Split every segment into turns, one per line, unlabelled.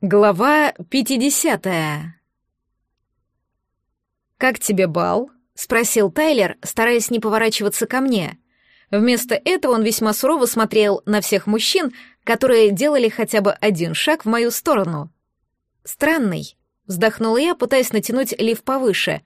Глава 50 «Как тебе бал?» — спросил Тайлер, стараясь не поворачиваться ко мне. Вместо этого он весьма сурово смотрел на всех мужчин, которые делали хотя бы один шаг в мою сторону. «Странный», — вздохнула я, пытаясь натянуть лиф повыше.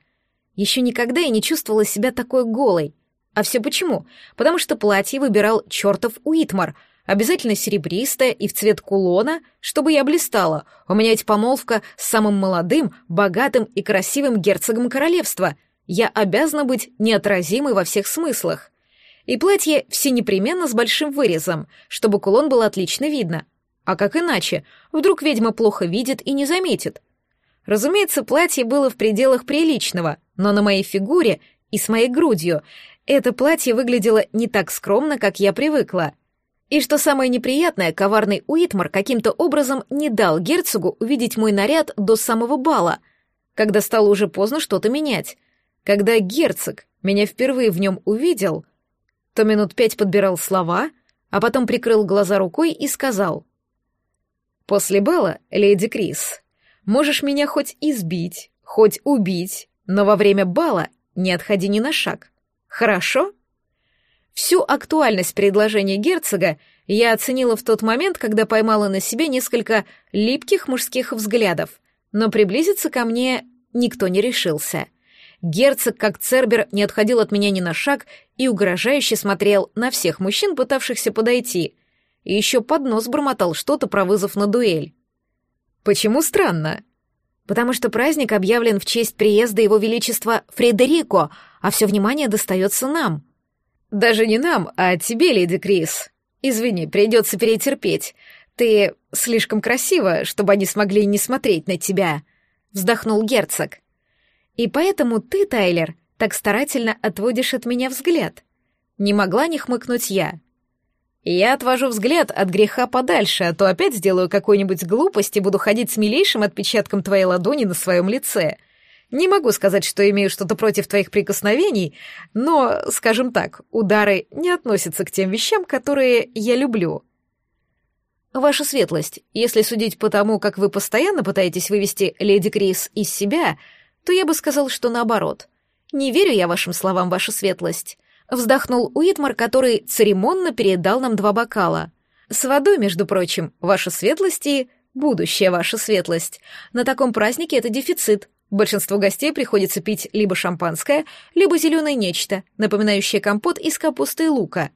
Еще никогда я не чувствовала себя такой голой. А все почему? Потому что платье выбирал чертов Уитмар — Обязательно серебристая и в цвет кулона, чтобы я блистала. У меня ведь помолвка с самым молодым, богатым и красивым герцогом королевства. Я обязана быть неотразимой во всех смыслах. И платье все непременно с большим вырезом, чтобы кулон было отлично видно. А как иначе? Вдруг ведьма плохо видит и не заметит. Разумеется, платье было в пределах приличного, но на моей фигуре и с моей грудью это платье выглядело не так скромно, как я привыкла — и что самое неприятное, коварный Уитмар каким-то образом не дал герцогу увидеть мой наряд до самого бала, когда стало уже поздно что-то менять. Когда герцог меня впервые в нем увидел, то минут пять подбирал слова, а потом прикрыл глаза рукой и сказал. «После бала, леди Крис, можешь меня хоть избить, хоть убить, но во время бала не отходи ни на шаг. Хорошо?» Всю актуальность предложения герцога я оценила в тот момент, когда поймала на себе несколько липких мужских взглядов, но приблизиться ко мне никто не решился. Герцог, как Цербер, не отходил от меня ни на шаг и угрожающе смотрел на всех мужчин, пытавшихся подойти, и еще под нос бормотал что-то про вызов на дуэль. «Почему странно?» «Потому что праздник объявлен в честь приезда Его Величества Фредерико, а все внимание достается нам», «Даже не нам, а тебе, леди Крис. Извини, придется перетерпеть. Ты слишком красива, чтобы они смогли не смотреть на тебя», — вздохнул герцог. «И поэтому ты, Тайлер, так старательно отводишь от меня взгляд». Не могла не хмыкнуть я. «Я отвожу взгляд от греха подальше, а то опять сделаю какую-нибудь глупость и буду ходить с милейшим отпечатком твоей ладони на своем лице», не могу сказать, что имею что-то против твоих прикосновений, но, скажем так, удары не относятся к тем вещам, которые я люблю. Ваша светлость, если судить по тому, как вы постоянно пытаетесь вывести леди Крис из себя, то я бы сказал, что наоборот. Не верю я вашим словам, ваша светлость. Вздохнул Уитмар, который церемонно передал нам два бокала. С водой, между прочим, ваша светлость и будущая ваша светлость. На таком празднике это дефицит, Большинству гостей приходится пить либо шампанское, либо зеленое нечто, напоминающее компот из капусты и лука.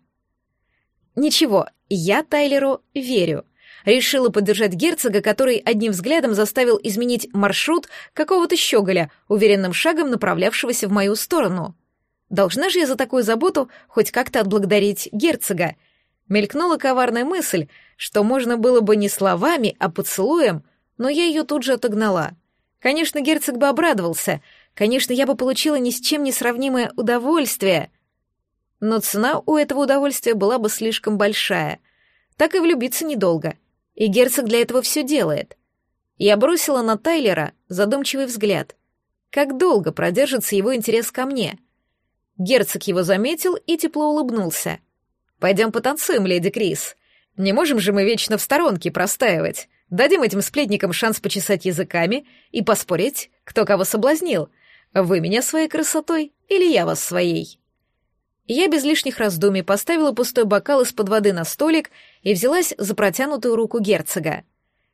Ничего, я Тайлеру верю. Решила поддержать герцога, который одним взглядом заставил изменить маршрут какого-то щеголя, уверенным шагом направлявшегося в мою сторону. Должна же я за такую заботу хоть как-то отблагодарить герцога. Мелькнула коварная мысль, что можно было бы не словами, а поцелуем, но я ее тут же отогнала — Конечно, герцог бы обрадовался. Конечно, я бы получила ни с чем не сравнимое удовольствие. Но цена у этого удовольствия была бы слишком большая. Так и влюбиться недолго. И герцог для этого все делает. Я бросила на Тайлера задумчивый взгляд. Как долго продержится его интерес ко мне? Герцог его заметил и тепло улыбнулся. «Пойдем потанцуем, леди Крис. Не можем же мы вечно в сторонке простаивать. Дадим этим сплетникам шанс почесать языками и поспорить, кто кого соблазнил. Вы меня своей красотой или я вас своей?» Я без лишних раздумий поставила пустой бокал из-под воды на столик и взялась за протянутую руку герцога.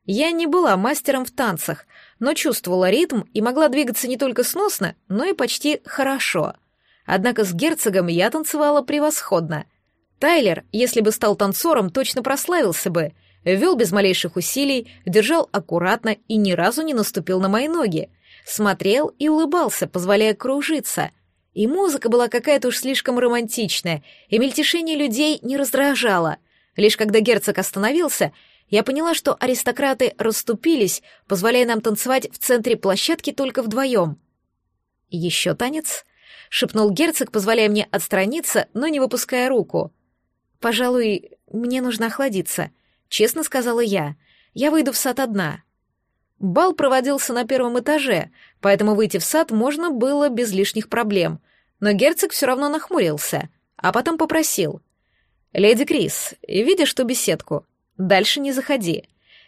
Я не была мастером в танцах, но чувствовала ритм и могла двигаться не только сносно, но и почти хорошо. Однако с герцогом я танцевала превосходно. Тайлер, если бы стал танцором, точно прославился бы, вел без малейших усилий, держал аккуратно и ни разу не наступил на мои ноги. Смотрел и улыбался, позволяя кружиться. И музыка была какая-то уж слишком романтичная, и мельтешение людей не раздражало. Лишь когда герцог остановился, я поняла, что аристократы расступились, позволяя нам танцевать в центре площадки только вдвоем. «Еще танец?» — шепнул герцог, позволяя мне отстраниться, но не выпуская руку. «Пожалуй, мне нужно охладиться», честно сказала я. Я выйду в сад одна. Бал проводился на первом этаже, поэтому выйти в сад можно было без лишних проблем. Но герцог все равно нахмурился, а потом попросил. «Леди Крис, видишь ту беседку? Дальше не заходи.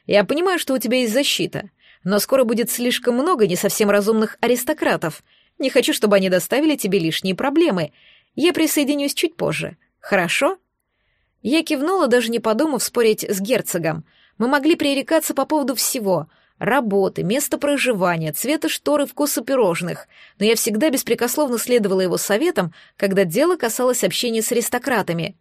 Я понимаю, что у тебя есть защита, но скоро будет слишком много не совсем разумных аристократов. Не хочу, чтобы они доставили тебе лишние проблемы. Я присоединюсь чуть позже. Хорошо?» Я кивнула, даже не подумав спорить с герцогом. Мы могли пререкаться по поводу всего — работы, места проживания, цвета штор и вкуса пирожных, но я всегда беспрекословно следовала его советам, когда дело касалось общения с аристократами.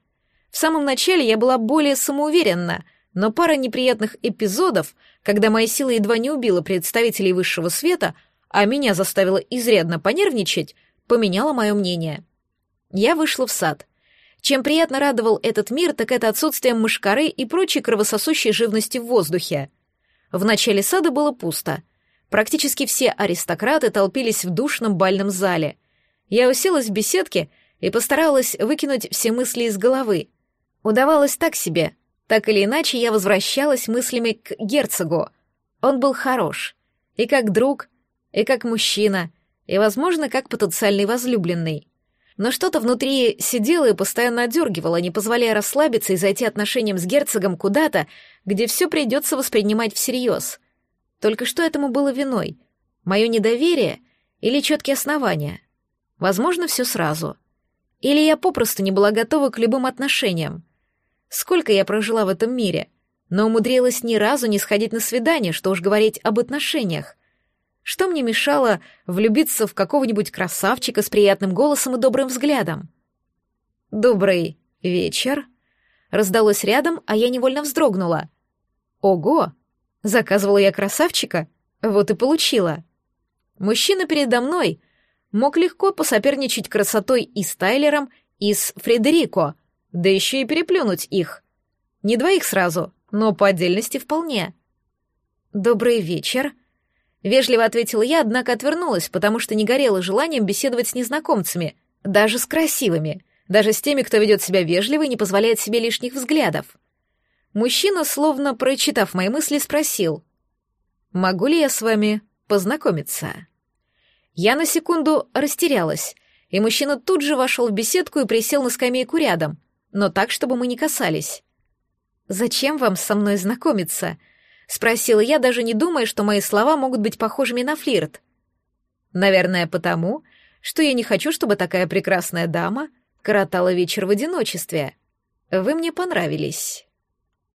В самом начале я была более самоуверенна, но пара неприятных эпизодов, когда моя сила едва не убила представителей высшего света, а меня заставила изрядно понервничать, поменяла мое мнение. Я вышла в сад — чем приятно радовал этот мир, так это отсутствие мышкары и прочей кровососущей живности в воздухе. В начале сада было пусто. Практически все аристократы толпились в душном бальном зале. Я уселась в беседке и постаралась выкинуть все мысли из головы. Удавалось так себе. Так или иначе, я возвращалась мыслями к герцогу. Он был хорош. И как друг, и как мужчина, и, возможно, как потенциальный возлюбленный но что-то внутри сидело и постоянно отдергивало, не позволяя расслабиться и зайти отношениям с герцогом куда-то, где все придется воспринимать всерьез. Только что этому было виной? Мое недоверие или четкие основания? Возможно, все сразу. Или я попросту не была готова к любым отношениям. Сколько я прожила в этом мире, но умудрилась ни разу не сходить на свидание, что уж говорить об отношениях. Что мне мешало влюбиться в какого-нибудь красавчика с приятным голосом и добрым взглядом? «Добрый вечер», — раздалось рядом, а я невольно вздрогнула. «Ого! Заказывала я красавчика? Вот и получила». Мужчина передо мной мог легко посоперничать красотой и с Тайлером, и с Фредерико, да еще и переплюнуть их. Не двоих сразу, но по отдельности вполне. «Добрый вечер», Вежливо ответила я, однако отвернулась, потому что не горела желанием беседовать с незнакомцами, даже с красивыми, даже с теми, кто ведет себя вежливо и не позволяет себе лишних взглядов. Мужчина, словно прочитав мои мысли, спросил, «Могу ли я с вами познакомиться?» Я на секунду растерялась, и мужчина тут же вошел в беседку и присел на скамейку рядом, но так, чтобы мы не касались. «Зачем вам со мной знакомиться?» — спросила я, даже не думая, что мои слова могут быть похожими на флирт. «Наверное, потому, что я не хочу, чтобы такая прекрасная дама коротала вечер в одиночестве. Вы мне понравились».